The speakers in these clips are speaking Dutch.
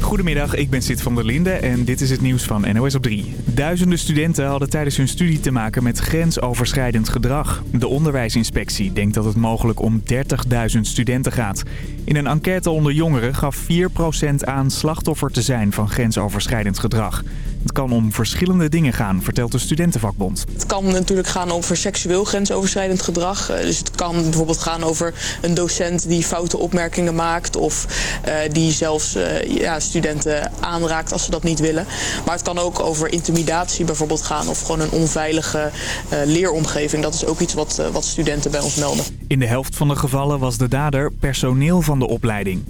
Goedemiddag, ik ben Sid van der Linde en dit is het nieuws van NOS op 3. Duizenden studenten hadden tijdens hun studie te maken met grensoverschrijdend gedrag. De onderwijsinspectie denkt dat het mogelijk om 30.000 studenten gaat. In een enquête onder jongeren gaf 4% aan slachtoffer te zijn van grensoverschrijdend gedrag. Het kan om verschillende dingen gaan, vertelt de studentenvakbond. Het kan natuurlijk gaan over seksueel grensoverschrijdend gedrag. Eh, Dus het kan bijvoorbeeld gaan over een docent die foute opmerkingen maakt... of eh, die zelfs eh, ja, studenten aanraakt als ze dat niet willen. Maar het kan ook over intimidatie bijvoorbeeld gaan... of gewoon een onveilige leeromgeving. Dat is ook iets wat, wat studenten bij ons melden. In de helft van de gevallen was de dader personeel van de opleiding.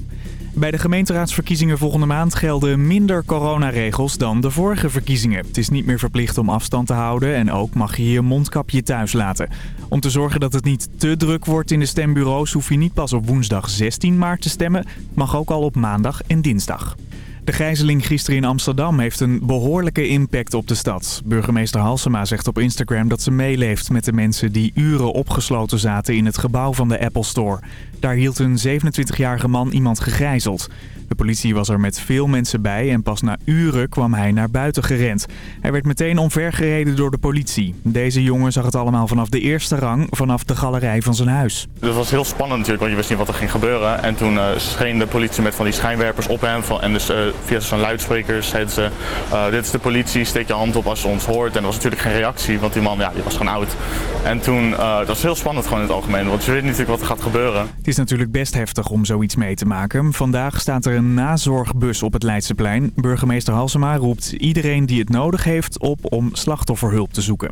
Bij de gemeenteraadsverkiezingen volgende maand gelden minder coronaregels dan de vorige verkiezingen. Het is niet meer verplicht om afstand te houden en ook mag je je mondkapje thuis laten. Om te zorgen dat het niet te druk wordt in de stembureaus hoef je niet pas op woensdag 16 maart te stemmen. Mag ook al op maandag en dinsdag. De gijzeling gisteren in Amsterdam heeft een behoorlijke impact op de stad. Burgemeester Halsema zegt op Instagram dat ze meeleeft met de mensen die uren opgesloten zaten in het gebouw van de Apple Store. Daar hield een 27-jarige man iemand gegijzeld. De politie was er met veel mensen bij en pas na uren kwam hij naar buiten gerend. Hij werd meteen omvergereden door de politie. Deze jongen zag het allemaal vanaf de eerste rang, vanaf de galerij van zijn huis. Het was heel spannend natuurlijk, want je wist niet wat er ging gebeuren. En toen eh, scheen de politie met van die schijnwerpers op hem. Van, en dus eh, via zo'n luidsprekers zeiden ze, eh, dit is de politie, steek je hand op als je ons hoort. En er was natuurlijk geen reactie, want die man ja, die was gewoon oud. En toen, dat was heel spannend gewoon in het algemeen, want je weet natuurlijk wat er gaat gebeuren. Het is natuurlijk best heftig om zoiets mee te maken. Vandaag staat er een nazorgbus op het Leidseplein. Burgemeester Halsema roept iedereen die het nodig heeft op om slachtofferhulp te zoeken.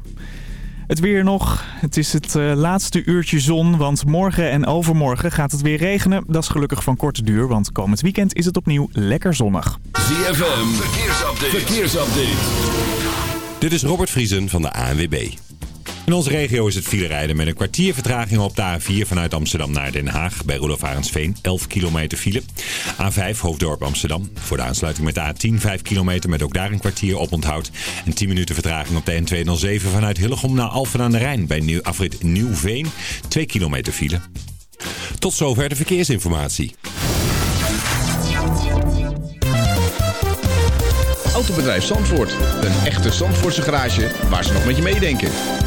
Het weer nog. Het is het eh, laatste uurtje zon, want morgen en overmorgen gaat het weer regenen. Dat is gelukkig van korte duur, want komend weekend is het opnieuw lekker zonnig. ZFM, verkeersupdate. verkeersupdate. Dit is Robert Vriesen van de ANWB. In onze regio is het file rijden met een kwartier vertraging op de A4 vanuit Amsterdam naar Den Haag. Bij Roelof Arendsveen 11 kilometer file. A5 Hoofddorp Amsterdam. Voor de aansluiting met de A10 5 kilometer met ook daar een kwartier op onthoud. En 10 minuten vertraging op de N207 vanuit Hillegom naar Alphen aan de Rijn. Bij Nieuw, afrit Nieuwveen 2 kilometer file. Tot zover de verkeersinformatie. Autobedrijf Zandvoort. Een echte Zandvoortse garage waar ze nog met je meedenken.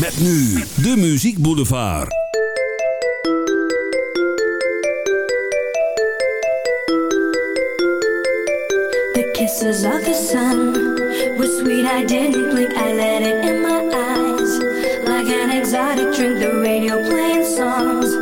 Met nu de Muziek Boulevard. The kisses of the sun were sweet. I didn't blink. I let it in my eyes. Like an exotic drink, the radio playing songs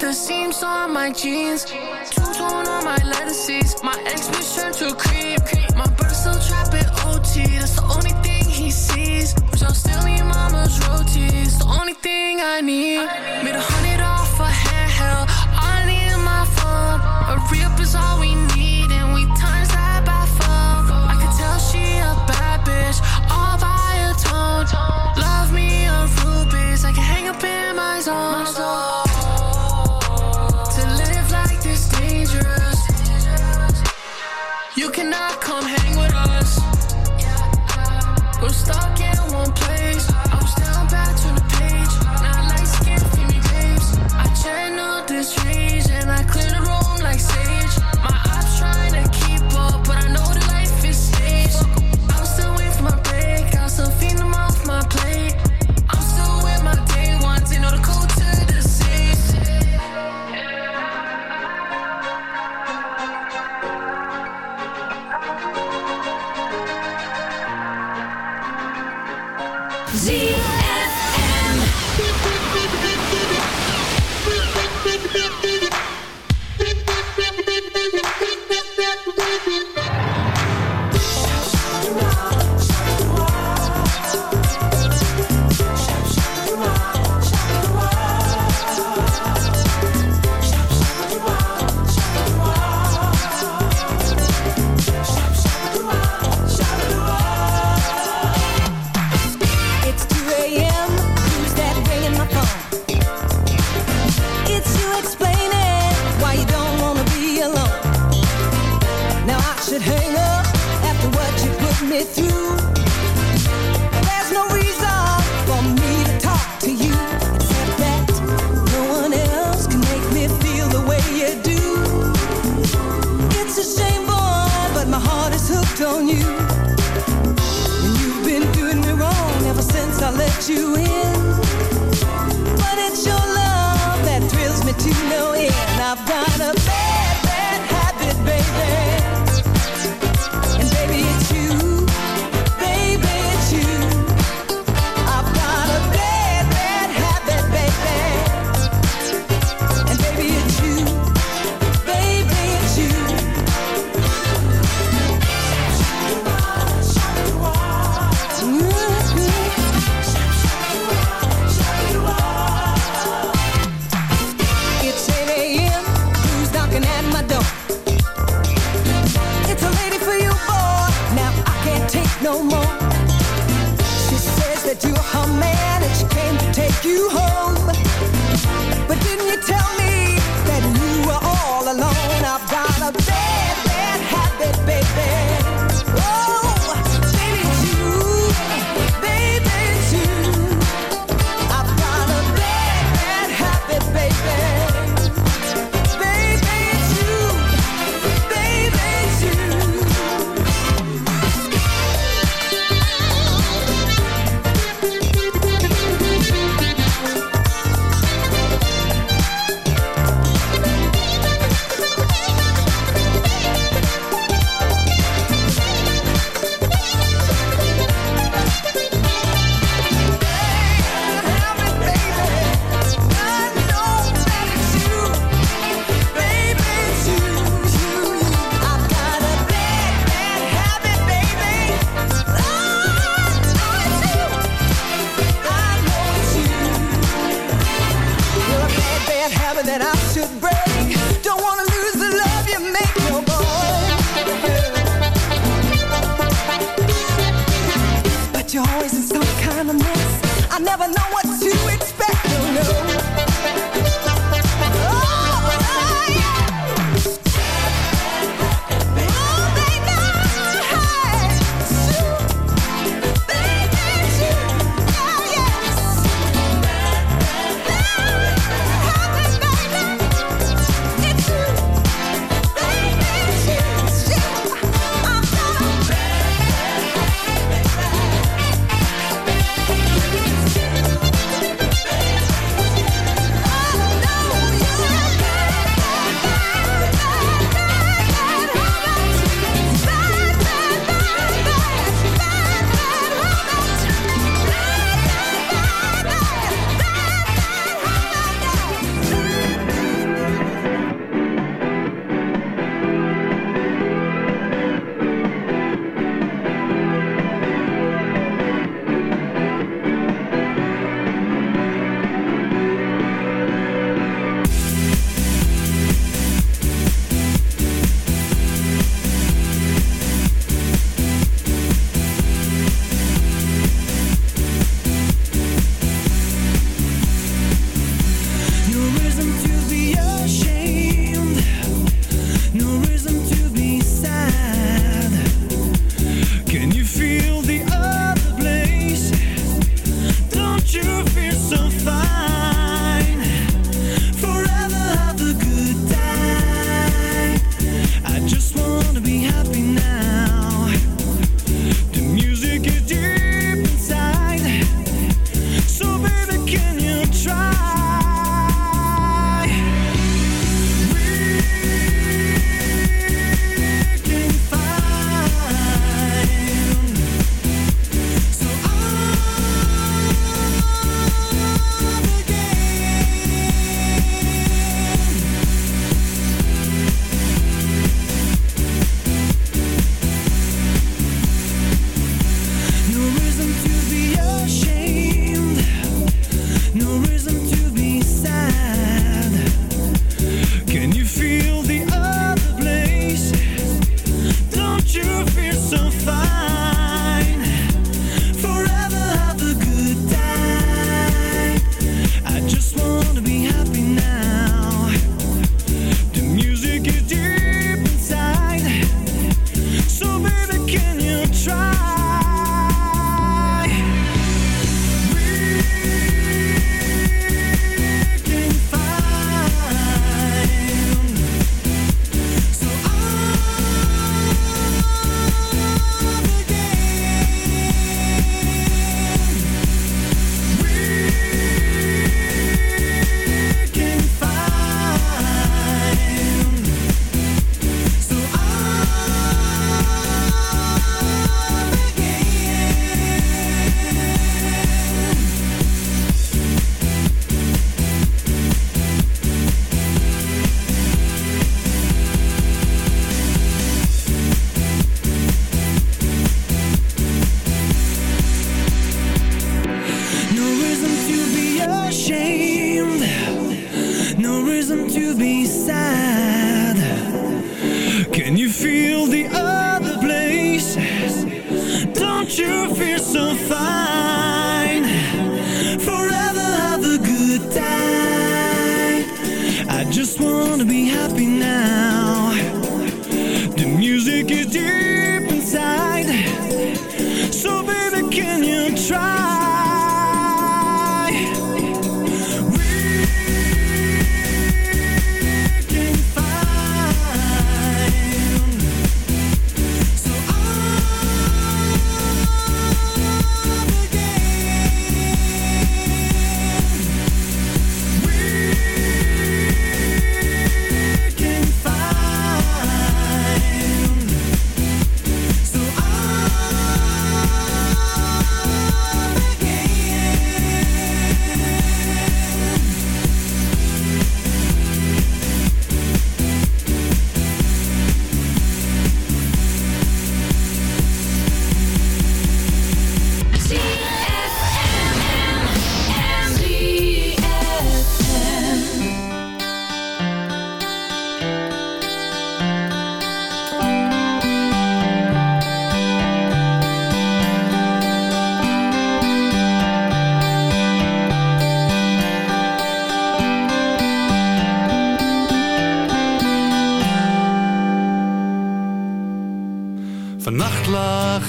the seams on my jeans. Two-tone on my lettuces. My ex bitch turned to creep. My brother still trapping OT. That's the only thing he sees. Which I'm still in mama's rotis. The only thing I need. Made a hundred off a handheld. I need my phone. A re-up is all we need. And we times that by phone. I can tell she a bad bitch. All by a tone. Love me a rubies. I can hang up in my zone. come hang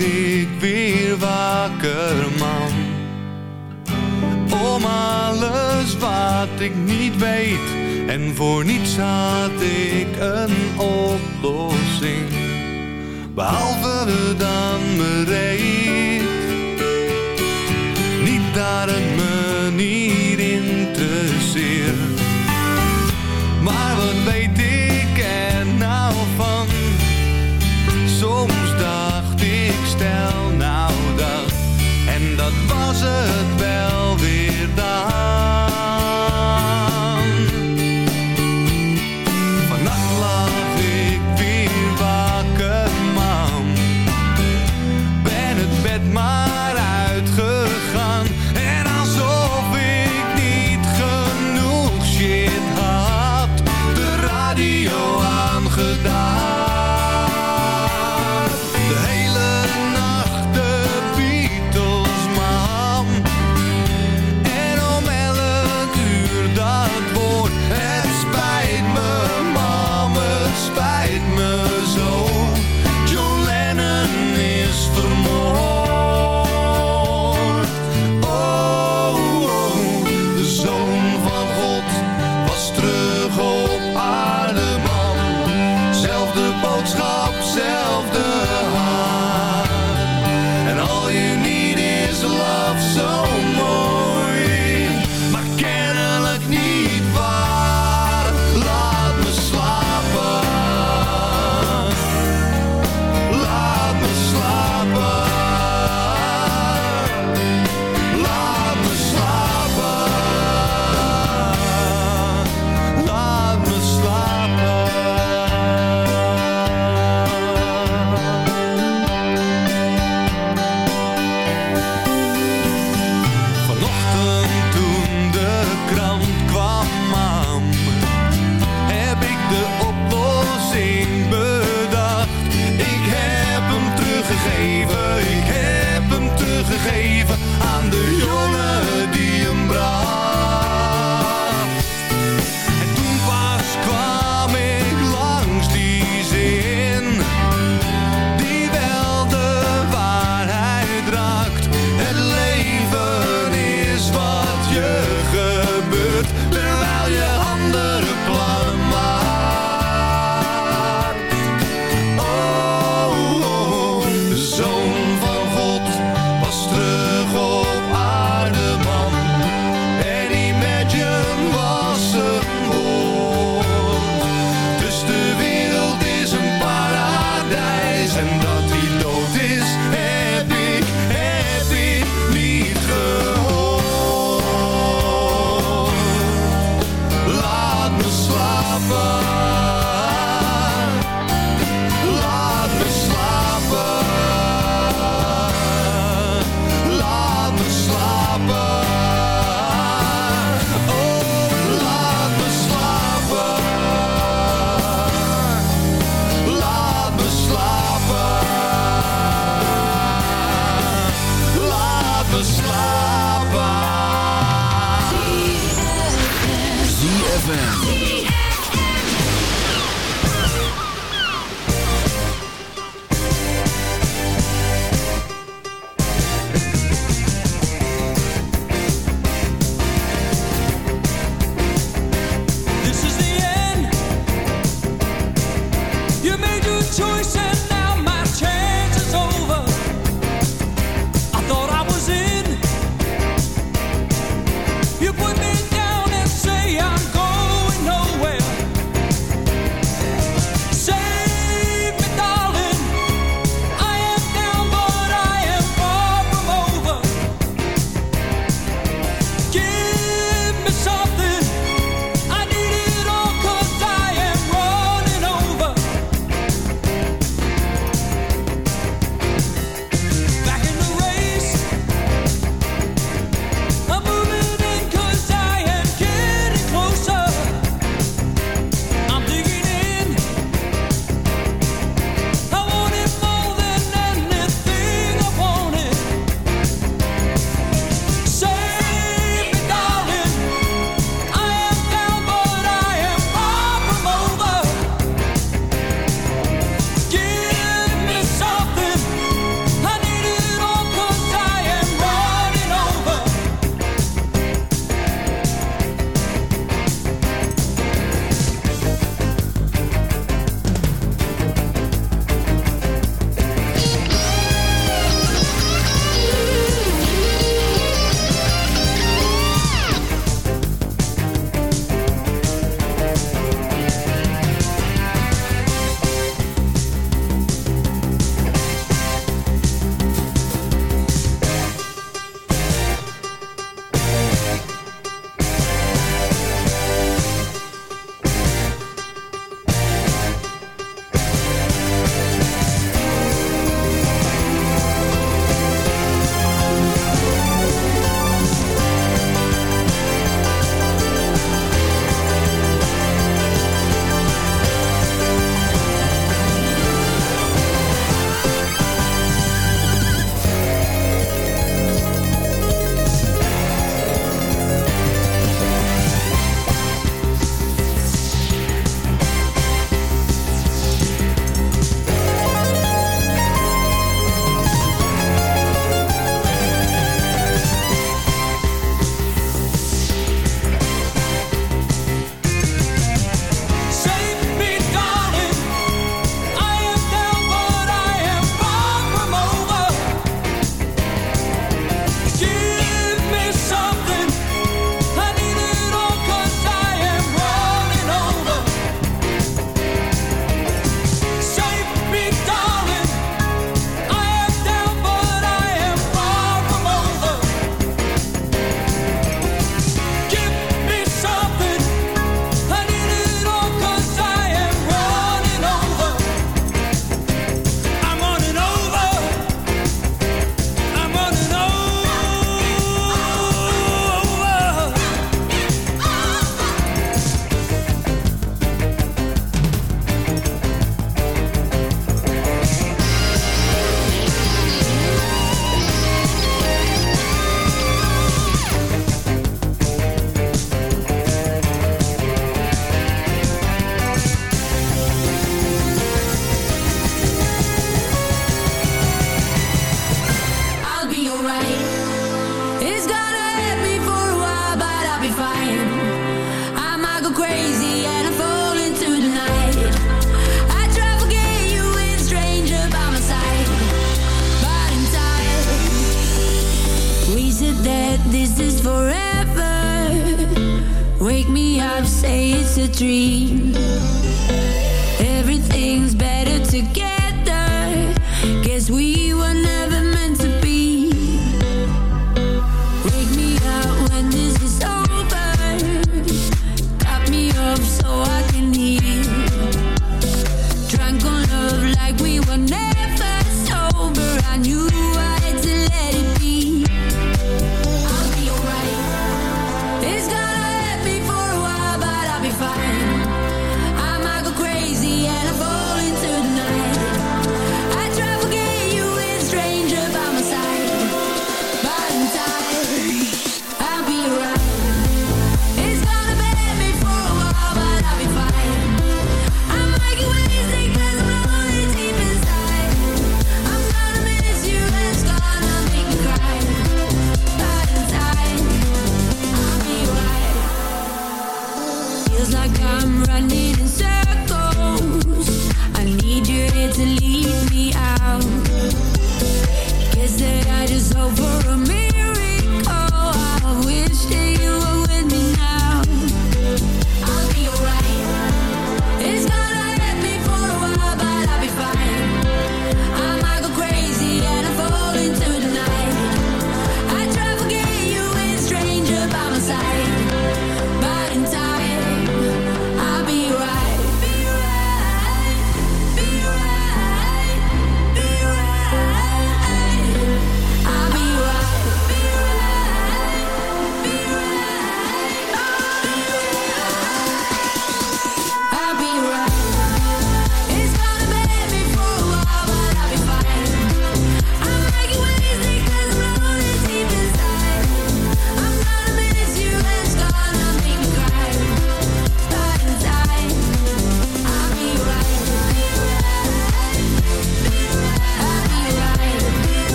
ik weer wakker, man. Om alles wat ik niet weet en voor niets had ik een oplossing. Behalve dan bereid.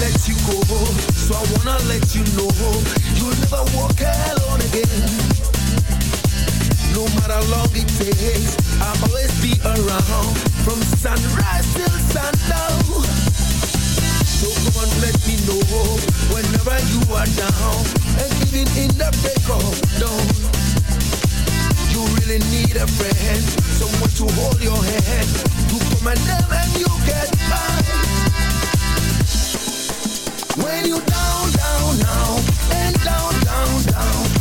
let you go, so I wanna let you know you'll never walk alone again. No matter how long it takes, I'll always be around from sunrise till sundown. So come on, let me know whenever you are down and even in the break of dawn. You really need a friend, someone to hold your hand. You come my name and you get by. When you down, down, down, and down, down, down.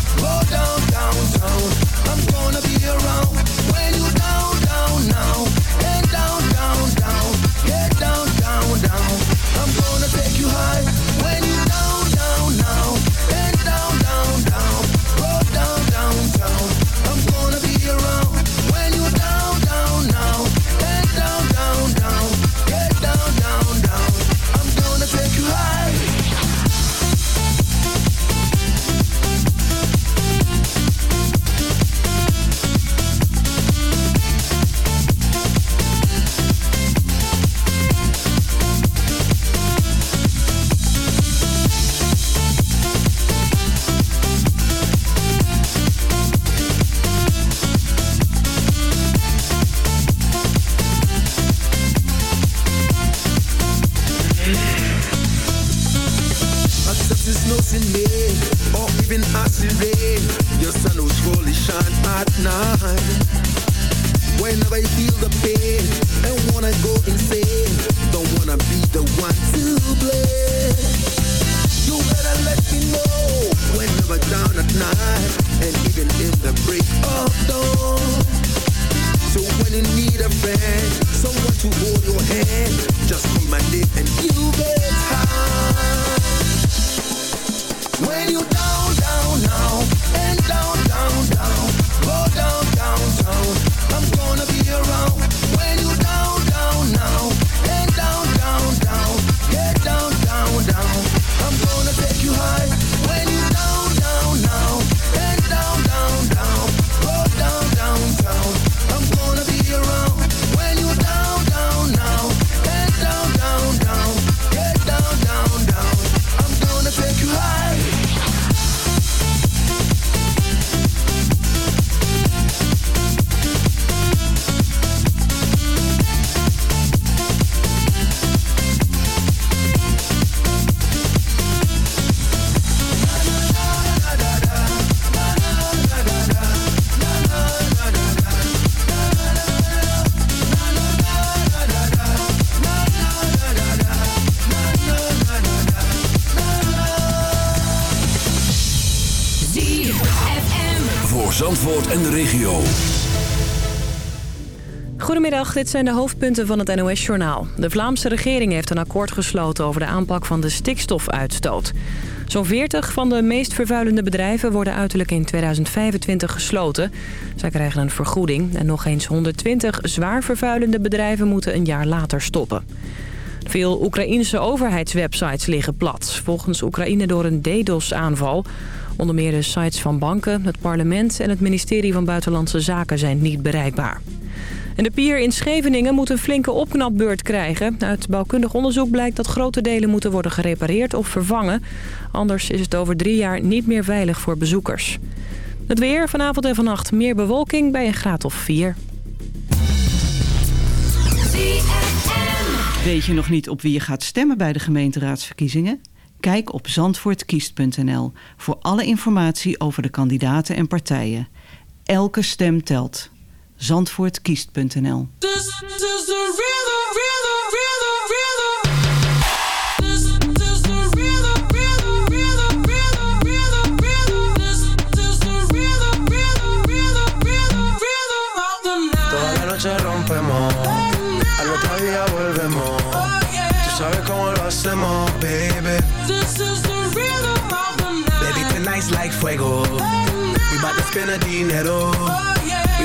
So when you need a friend, someone to hold your hand, just call my name and you get dit zijn de hoofdpunten van het NOS-journaal. De Vlaamse regering heeft een akkoord gesloten over de aanpak van de stikstofuitstoot. Zo'n 40 van de meest vervuilende bedrijven worden uiterlijk in 2025 gesloten. Zij krijgen een vergoeding en nog eens 120 zwaar vervuilende bedrijven moeten een jaar later stoppen. Veel Oekraïnse overheidswebsites liggen plat. Volgens Oekraïne door een DDoS-aanval. Onder meer de sites van banken, het parlement en het ministerie van Buitenlandse Zaken zijn niet bereikbaar. De pier in Scheveningen moet een flinke opknapbeurt krijgen. Uit bouwkundig onderzoek blijkt dat grote delen moeten worden gerepareerd of vervangen. Anders is het over drie jaar niet meer veilig voor bezoekers. Het weer vanavond en vannacht meer bewolking bij een graad of 4. Weet je nog niet op wie je gaat stemmen bij de gemeenteraadsverkiezingen? Kijk op zandvoortkiest.nl voor alle informatie over de kandidaten en partijen. Elke stem telt. Zandvoortkiest.nl baby. This is the rhythm of the night. Baby, tonight's like fuego. We bout to spend a dinero.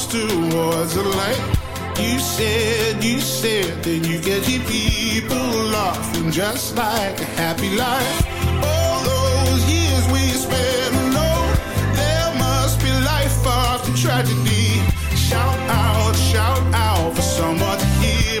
lost towards the light. You said, you said that you get your people laughing just like a happy life. All those years we spent, alone. there must be life after tragedy. Shout out, shout out for someone to hear,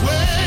swear.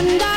and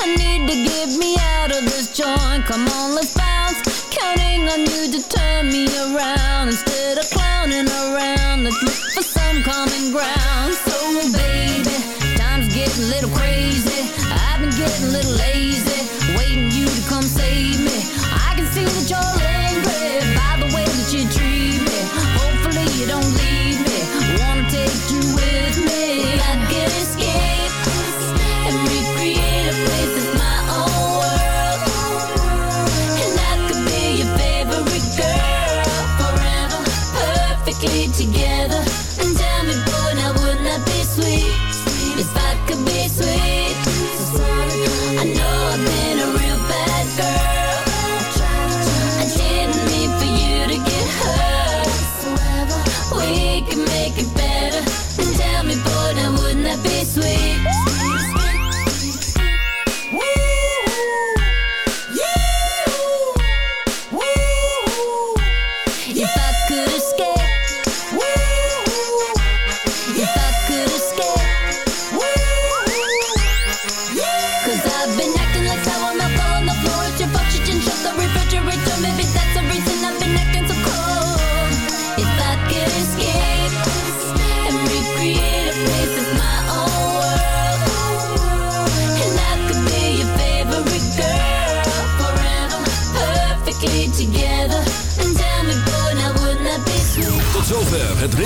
I need to get me out of this joint. Come on, let's bounce. Counting on you to turn me around. Instead of clowning around Let's look for some common ground. So baby, time's getting a little crazy. I've been getting a little lazy Waiting you to come save me. I can see that you're angry.